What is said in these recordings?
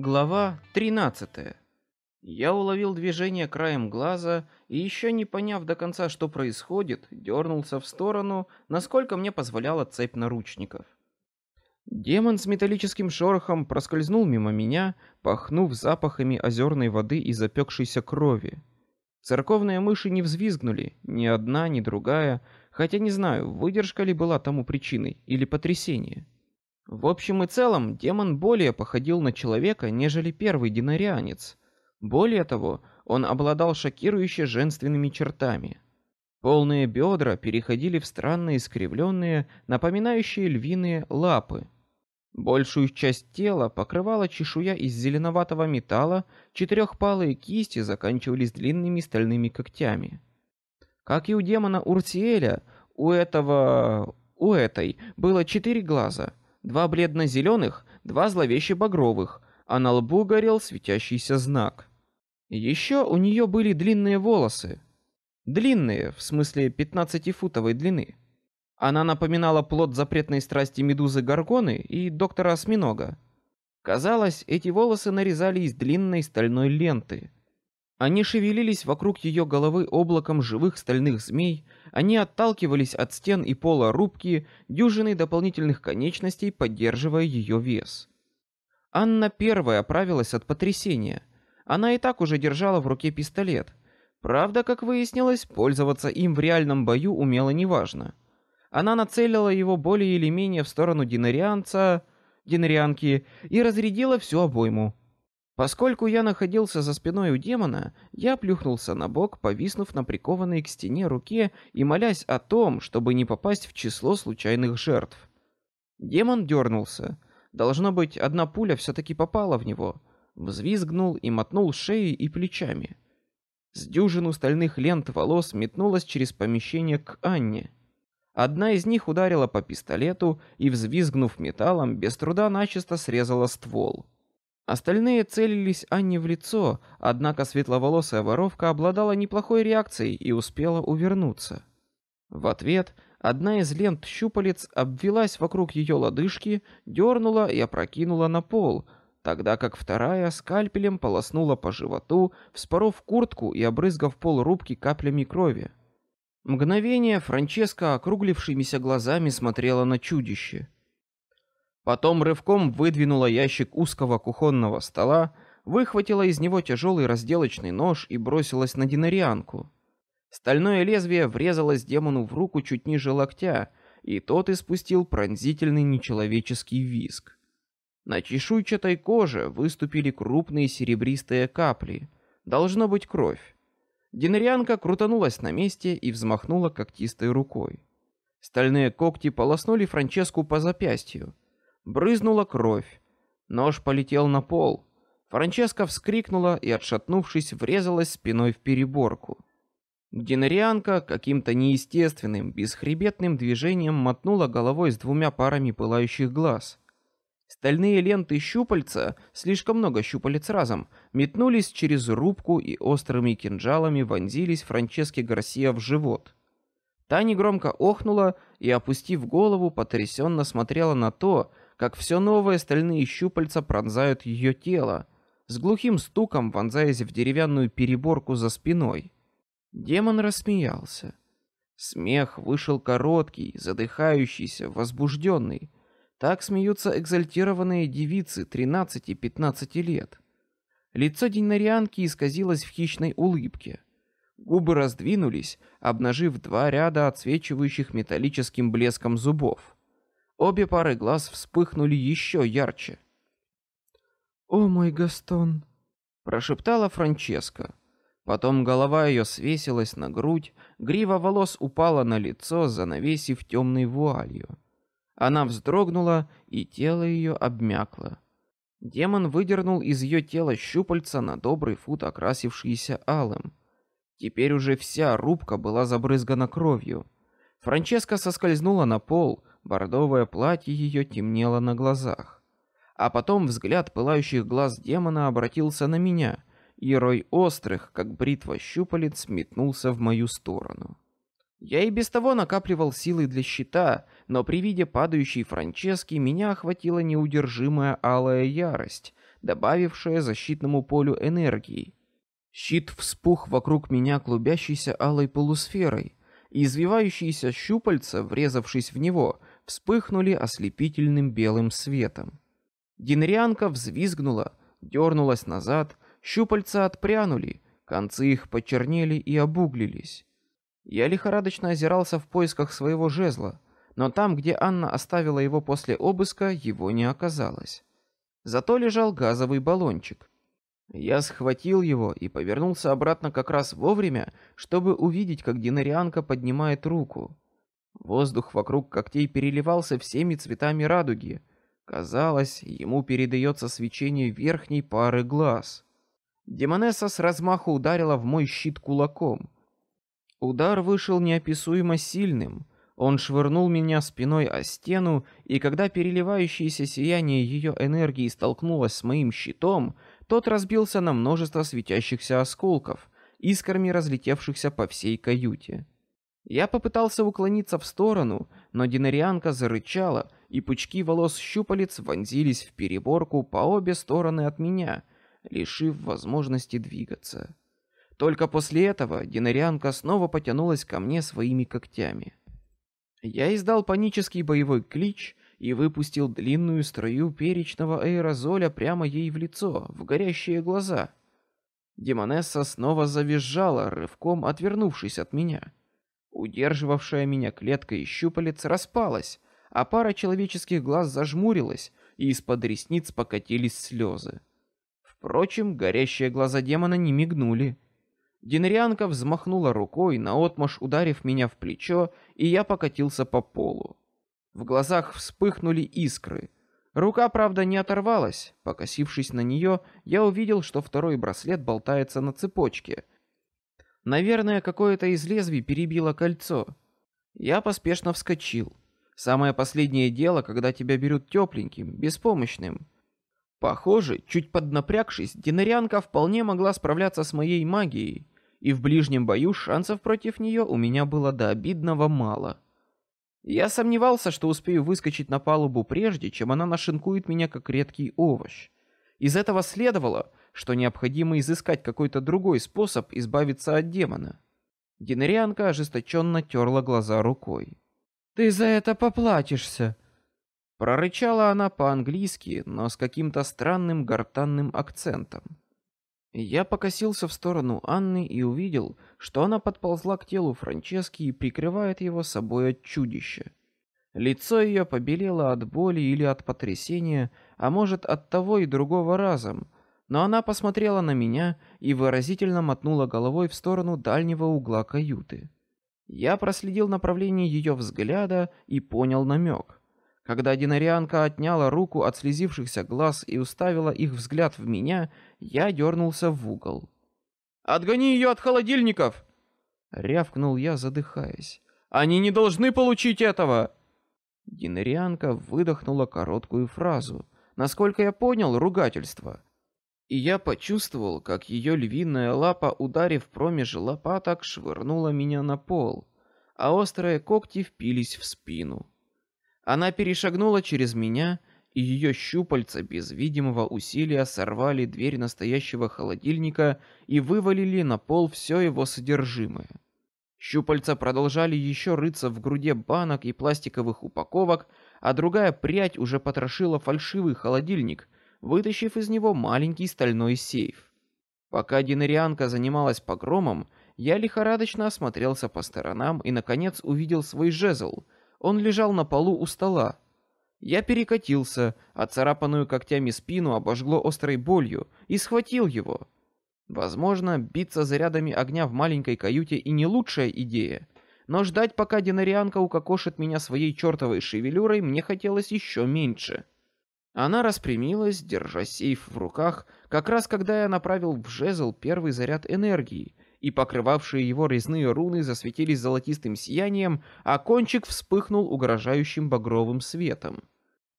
Глава 13. Я уловил движение краем глаза и еще не поняв до конца, что происходит, дернулся в сторону, насколько мне позволяла цепь наручников. Демон с металлическим шорохом проскользнул мимо меня, пахнув запахами озерной воды и запекшейся крови. Церковные мыши не взвизгнули, ни одна, ни другая, хотя не знаю, выдержка ли была тому причиной или потрясение. В общем и целом, демон более походил на человека, нежели первый динарианец. Более того, он обладал шокирующе женственными чертами. Полные бедра переходили в странные искривленные, напоминающие львиные лапы. Большую часть тела покрывала чешуя из зеленоватого металла, четырехпалые кисти заканчивались длинными стальными когтями. Как и у демона Уртиэля, у этого... у этой было четыре глаза — два бледно-зеленых, два зловеще багровых, а на лбу горел светящийся знак. Еще у нее были длинные волосы. Длинные, в смысле пятнадцатифутовой длины. Она напоминала плод запретной страсти медузы Гаргоны и доктора Осьминога. Казалось, эти волосы нарезали из длинной стальной ленты. Они шевелились вокруг ее головы облаком живых стальных змей, они отталкивались от стен и пола рубки дюжиной дополнительных конечностей, поддерживая ее вес. Анна первая оправилась от потрясения. Она и так уже держала в руке пистолет. Правда, как выяснилось, пользоваться им в реальном бою умела неважно. Она нацелила его более или менее в сторону динарианца, динарианки и разрядила всю обойму. Поскольку я находился за спиной у демона, я плюхнулся на бок, повиснув на прикованной к стене руке и молясь о том, чтобы не попасть в число случайных жертв. Демон дернулся. Должно быть, одна пуля все-таки попала в него. Взвизгнул и мотнул шеей и плечами. С дюжину стальных лент волос метнулась через помещение к Анне. Одна из них ударила по пистолету и, взвизгнув металлом, без труда начисто срезала ствол. Остальные целились Анне в лицо, однако светловолосая воровка обладала неплохой реакцией и успела увернуться. В ответ одна из лент щупалец обвилась вокруг ее лодыжки, дернула и опрокинула на пол, тогда как вторая скальпелем полоснула по животу, вспоров куртку и обрызгав пол рубки каплями крови. Мгновение Франческа округлившимися глазами смотрела на чудище. Потом рывком выдвинула ящик узкого кухонного стола, выхватила из него тяжелый разделочный нож и бросилась на динарианку. Стальное лезвие врезалось демону в руку чуть ниже локтя, и тот испустил пронзительный нечеловеческий визг. На чешуйчатой коже выступили крупные серебристые капли. Должно быть кровь. Динарианка крутанулась на месте и взмахнула когтистой рукой. Стальные когти полоснули Франческу по запястью. Брызнула кровь. Нож полетел на пол. Франческа вскрикнула и, отшатнувшись, врезалась спиной в переборку. Динарианка каким-то неестественным, бесхребетным движением мотнула головой с двумя парами пылающих глаз. Стальные ленты щупальца, слишком много щупалец разом, метнулись через рубку и острыми кинжалами вонзились Франческе Гарсия в живот. Та негромко охнула и, опустив голову, потрясенно смотрела на то, как все новые стальные щупальца пронзают ее тело, с глухим стуком вонзаясь в деревянную переборку за спиной. Демон рассмеялся. Смех вышел короткий, задыхающийся, возбужденный. Так смеются экзальтированные девицы 13-15 лет. Лицо Динарианки исказилось в хищной улыбке. Губы раздвинулись, обнажив два ряда отсвечивающих металлическим блеском зубов. Обе пары глаз вспыхнули еще ярче. «О мой Гастон!» — прошептала Франческа. Потом голова ее свесилась на грудь, грива волос упала на лицо, занавесив темной вуалью. Она вздрогнула, и тело ее обмякло. Демон выдернул из ее тела щупальца на добрый фут, окрасившиеся алым. Теперь уже вся рубка была забрызгана кровью. Франческа соскользнула на пол, Бордовое платье ее темнело на глазах. А потом взгляд пылающих глаз демона обратился на меня, и рой острых, как бритва щупалец, метнулся в мою сторону. Я и без того накапливал силы для щита, но при виде падающей Франчески меня охватила неудержимая алая ярость, добавившее защитному полю энергии. Щит вспух вокруг меня клубящейся алой полусферой, и извивающиеся щупальца, врезавшись в него, вспыхнули ослепительным белым светом. Динрианка взвизгнула, дернулась назад, щупальца отпрянули, концы их почернели и обуглились. Я лихорадочно озирался в поисках своего жезла, но там, где Анна оставила его после обыска, его не оказалось. Зато лежал газовый баллончик. Я схватил его и повернулся обратно как раз вовремя, чтобы увидеть, как динарианка поднимает руку. Воздух вокруг когтей переливался всеми цветами радуги. Казалось, ему передается свечение верхней пары глаз. Демонесса с размаху ударила в мой щит кулаком. Удар вышел неописуемо сильным. Он швырнул меня спиной о стену, и когда переливающееся сияние ее энергии столкнулось с моим щитом, тот разбился на множество светящихся осколков, искрами разлетевшихся по всей каюте. Я попытался уклониться в сторону, но динарианка зарычала, и пучки волос щупалец вонзились в переборку по обе стороны от меня, лишив возможности двигаться. Только после этого динарианка снова потянулась ко мне своими когтями. Я издал панический боевой клич и выпустил длинную струю перечного аэрозоля прямо ей в лицо, в горящие глаза. Демонесса снова завизжала, рывком отвернувшись от меня. Удерживавшая меня клетка из щупалец распалась, а пара человеческих глаз зажмурилась, и из-под ресниц покатились слезы. Впрочем, горящие глаза демона не мигнули. Динрианка взмахнула рукой, наотмашь ударив меня в плечо, и я покатился по полу. В глазах вспыхнули искры. Рука, правда, не оторвалась. Покосившись на нее, я увидел, что второй браслет болтается на цепочке. Наверное, какое-то из лезвий перебило кольцо. Я поспешно вскочил. Самое последнее дело, когда тебя берут тепленьким, беспомощным. Похоже, чуть поднапрягшись, динарианка вполне могла справляться с моей магией, и в ближнем бою шансов против нее у меня было до обидного мало. Я сомневался, что успею выскочить на палубу прежде, чем она нашинкует меня как редкий овощ. Из этого следовало, что необходимо изыскать какой-то другой способ избавиться от демона. Динарианка ожесточенно терла глаза рукой. «Ты за это поплатишься!» Прорычала она по-английски, но с каким-то странным гортанным акцентом. Я покосился в сторону Анны и увидел, что она подползла к телу Франчески и прикрывает его собой от чудища. Лицо ее побелело от боли или от потрясения, а может от того и другого разом, но она посмотрела на меня и выразительно мотнула головой в сторону дальнего угла каюты. Я проследил направление ее взгляда и понял намек. Когда динарианка отняла руку от слезившихся глаз и уставила их взгляд в меня, я дернулся в угол. «Отгони ее от холодильников!» — рявкнул я, задыхаясь. «Они не должны получить этого!» Динарианка выдохнула короткую фразу, насколько я понял, ругательство. И я почувствовал, как ее львиная лапа, ударив промеж лопаток, швырнула меня на пол, а острые когти впились в спину. Она перешагнула через меня, и ее щупальца без видимого усилия сорвали дверь настоящего холодильника и вывалили на пол все его содержимое. Щупальца продолжали еще рыться в груди банок и пластиковых упаковок, а другая прядь уже потрошила фальшивый холодильник, вытащив из него маленький стальной сейф. Пока динарианка занималась погромом, я лихорадочно осмотрелся по сторонам и наконец увидел свой жезл — он лежал на полу у стола. Я перекатился, а царапанную когтями спину обожгло острой болью и схватил его. Возможно, биться зарядами огня в маленькой каюте и не лучшая идея, но ждать, пока динарианка укокошит меня своей чертовой шевелюрой, мне хотелось еще меньше. Она распрямилась, держа сейф в руках, как раз когда я направил в жезл первый заряд энергии, и покрывавшие его резные руны засветились золотистым сиянием, а кончик вспыхнул угрожающим багровым светом.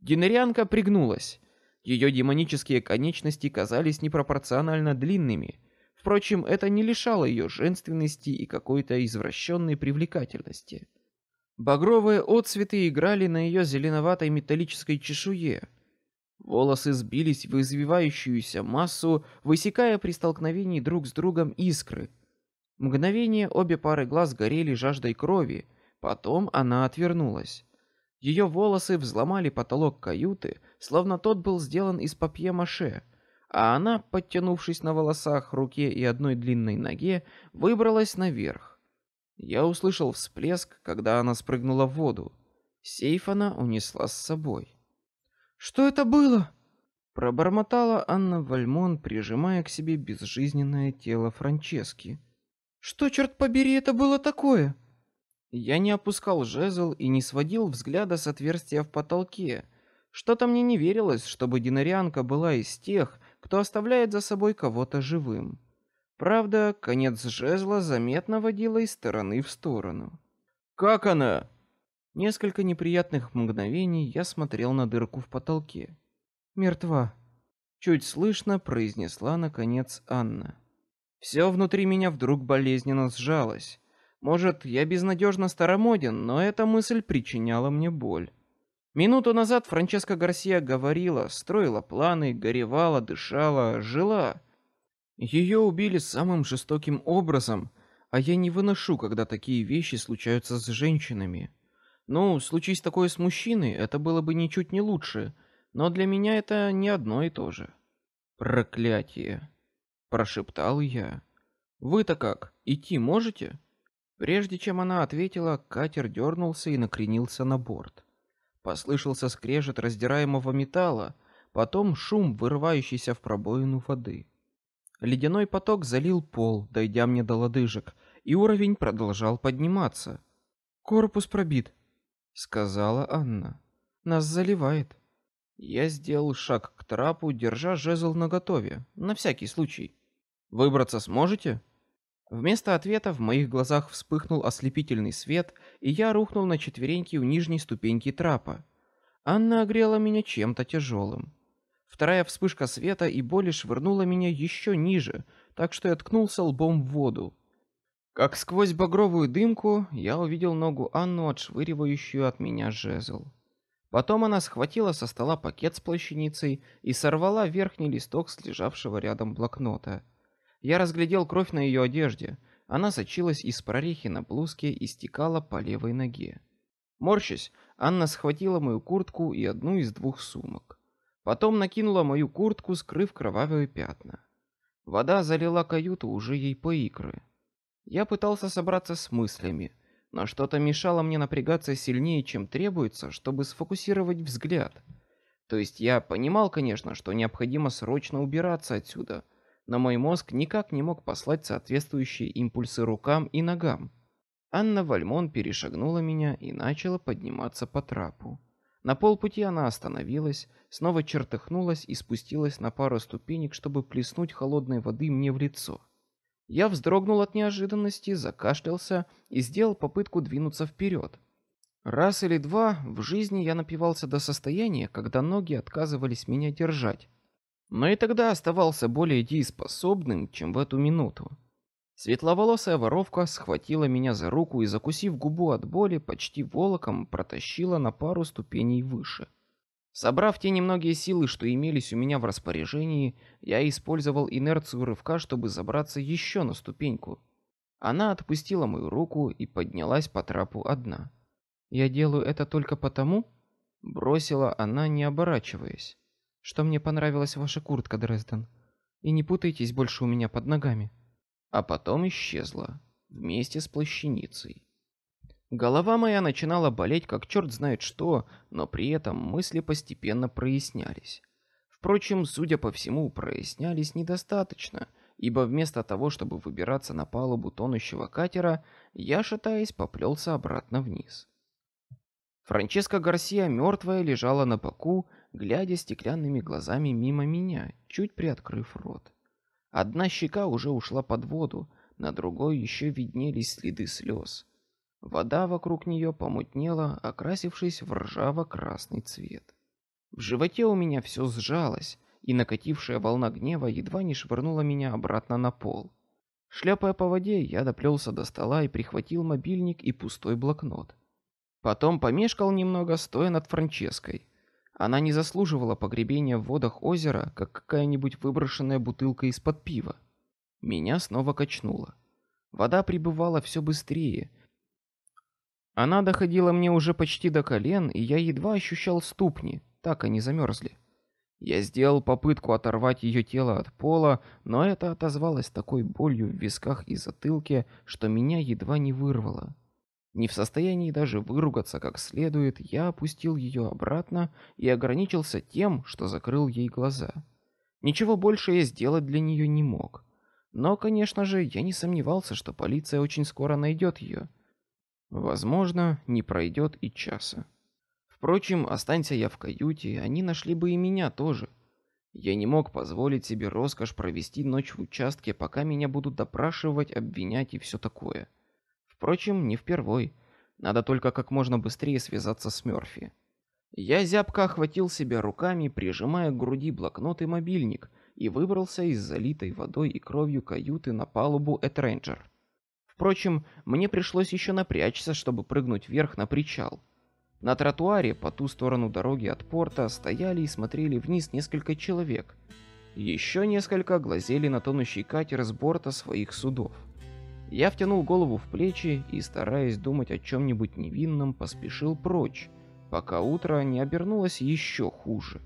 Динерианка пригнулась. Ее демонические конечности казались непропорционально длинными. Впрочем, это не лишало ее женственности и какой-то извращенной привлекательности. Багровые отцветы играли на ее зеленоватой металлической чешуе. Волосы сбились в извивающуюся массу, высекая при столкновении друг с другом искры. Мгновение обе пары глаз горели жаждой крови, потом она отвернулась. Ее волосы взломали потолок каюты, словно тот был сделан из папье-маше, а она, подтянувшись на волосах, руке и одной длинной ноге, выбралась наверх. Я услышал всплеск, когда она спрыгнула в воду. Сейф она унесла с собой. Что это было? Пробормотала Анна Вальмон, прижимая к себе безжизненное тело Франчески. Что черт побери это было такое? Я не опускал жезл и не сводил взгляда с отверстия в потолке. Что-то мне не верилось, чтобы динарианка была из тех, кто оставляет за собой кого-то живым. Правда, конец жезла заметно водила из стороны в сторону. Как она? Несколько неприятных мгновений я смотрел на дырку в потолке. Мертва. Чуть слышно произнесла наконец Анна. Все внутри меня вдруг болезненно сжалось. Может, я безнадежно старомоден, но эта мысль причиняла мне боль. Минуту назад Франческа Гарсия говорила, строила планы, горевала, дышала, жила. Ее убили самым жестоким образом, а я не выношу, когда такие вещи случаются с женщинами. Ну, случись такое с мужчиной, это было бы ничуть не лучше, но для меня это не одно и то же. Проклятие, прошептал я. Вы-то как? Идти можете? Прежде чем она ответила, катер дернулся и накренился на борт. Послышался скрежет раздираемого металла, потом шум, вырывающийся в пробоину воды. Ледяной поток залил пол, дойдя мне до лодыжек, и уровень продолжал подниматься. Корпус пробит, сказала Анна. Нас заливает. Я сделал шаг к трапу, держа жезл наготове, на всякий случай. Выбраться сможете? Вместо ответа в моих глазах вспыхнул ослепительный свет, и я рухнул на четвереньки у нижней ступеньки трапа. Анна огрела меня чем-то тяжелым. Вторая вспышка света и боли швырнула меня еще ниже, так что я ткнулся лбом в воду. Как сквозь багровую дымку я увидел ногу Анну, отшвыривающую от меня жезл. Потом она схватила со стола пакет с плащаницей и сорвала верхний листок с лежавшего рядом блокнота. Я разглядел кровь на ее одежде. Она сочилась из прорехи на блузке и стекала по левой ноге. Морщась, Анна схватила мою куртку и одну из двух сумок. Потом накинула мою куртку, скрыв кровавые пятна. Вода залила каюту уже ей по икры. Я пытался собраться с мыслями, но что-то мешало мне напрягаться сильнее, чем требуется, чтобы сфокусировать взгляд. То есть я понимал, конечно, что необходимо срочно убираться отсюда, но мой мозг никак не мог послать соответствующие импульсы рукам и ногам. Анна Вальмон перешагнула меня и начала подниматься по трапу. На полпути она остановилась, снова чертыхнулась и спустилась на пару ступенек, чтобы плеснуть холодной воды мне в лицо. Я вздрогнул от неожиданности, закашлялся и сделал попытку двинуться вперед. Раз или два в жизни я напивался до состояния, когда ноги отказывались меня держать. Но и тогда оставался более дееспособным, чем в эту минуту. Светловолосая воровка схватила меня за руку и, закусив губу от боли, почти волоком протащила на пару ступеней выше. Собрав те немногие силы, что имелись у меня в распоряжении, я использовал инерцию рывка, чтобы забраться еще на ступеньку. Она отпустила мою руку и поднялась по трапу одна. Я делаю это только потому, бросила она, не оборачиваясь, что мне понравилась ваша куртка, Дрезден, и не путайтесь больше у меня под ногами. А потом исчезла вместе с плащаницей. Голова моя начинала болеть, как черт знает что, но при этом мысли постепенно прояснялись. Впрочем, судя по всему, прояснялись недостаточно, ибо вместо того, чтобы выбираться на палубу тонущего катера, я, шатаясь, поплелся обратно вниз. Франческа Гарсия мертвая лежала на боку, глядя стеклянными глазами мимо меня, чуть приоткрыв рот. Одна щека уже ушла под воду, на другой еще виднелись следы слез. Вода вокруг нее помутнела, окрасившись в ржаво-красный цвет. В животе у меня все сжалось, и накатившая волна гнева едва не швырнула меня обратно на пол. Шляпая по воде, я доплелся до стола и прихватил мобильник и пустой блокнот. Потом помешкал немного, стоя над Франческой. Она не заслуживала погребения в водах озера, как какая-нибудь выброшенная бутылка из-под пива. Меня снова качнуло. Вода прибывала все быстрее. Она доходила мне уже почти до колен, и я едва ощущал ступни, так они замерзли. Я сделал попытку оторвать ее тело от пола, но это отозвалось такой болью в висках и затылке, что меня едва не вырвало. Не в состоянии даже выругаться как следует, я опустил ее обратно и ограничился тем, что закрыл ей глаза. Ничего больше я сделать для нее не мог. Но, конечно же, я не сомневался, что полиция очень скоро найдет ее. Возможно, не пройдет и часа. Впрочем, останься я в каюте, они нашли бы и меня тоже. Я не мог позволить себе роскошь провести ночь в участке, пока меня будут допрашивать, обвинять и все такое. Впрочем, не впервой. Надо только как можно быстрее связаться с Мёрфи. Я зябко охватил себя руками, прижимая к груди блокнот и мобильник, и выбрался из залитой водой и кровью каюты на палубу Этренджер. Впрочем, мне пришлось еще напрячься, чтобы прыгнуть вверх на причал. На тротуаре по ту сторону дороги от порта стояли и смотрели вниз несколько человек. Еще несколько глазели на тонущий катер с борта своих судов. Я втянул голову в плечи и, стараясь думать о чем-нибудь невинном, поспешил прочь, пока утро не обернулось еще хуже.